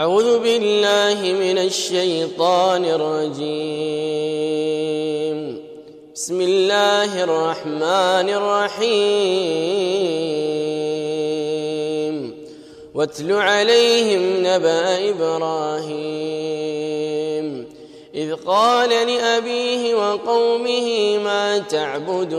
أعوذ بالله من الشيطان الرجيم. بسم الله الرحمن الرحيم. واتل عليهم نبأ إبراهيم. إذ قال لأبيه وقومه ما تعبدون.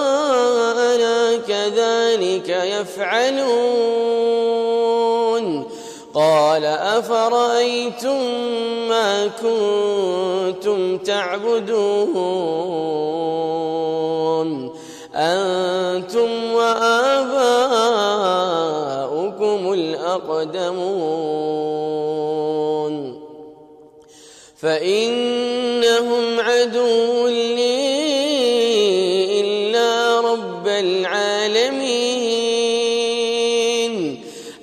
كذلك يفعلون قال أفرأيتم ما كنتم تعبدون أنتم وآباؤكم الأقدمون فإنهم عدو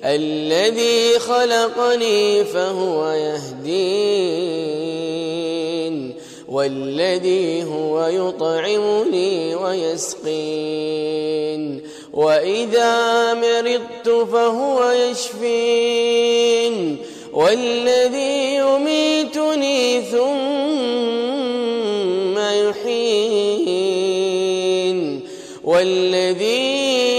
الذي خلقني فهو يهدين والذي هو يطعمني ويسقين. وإذا مرضت فهو يشفين والذي يميتني ثم يحين والذي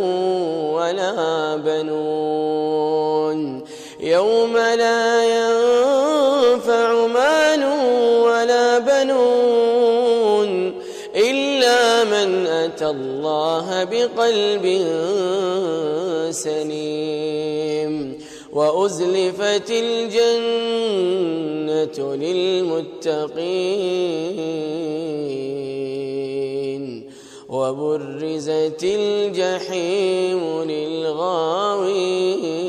بنون يوم لا ينفع مال ولا بنون إلا من أتى الله بقلب سليم. وأزلفت الجنة للمتقين. وبرزت الجحيم للغاوين.